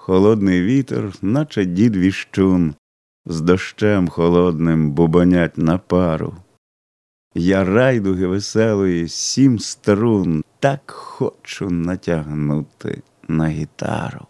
холодний вітер, наче дід віщун, з дощем холодним бубонять на пару. Я райдуги веселої, сім струн, так хочу натягнути на гітару.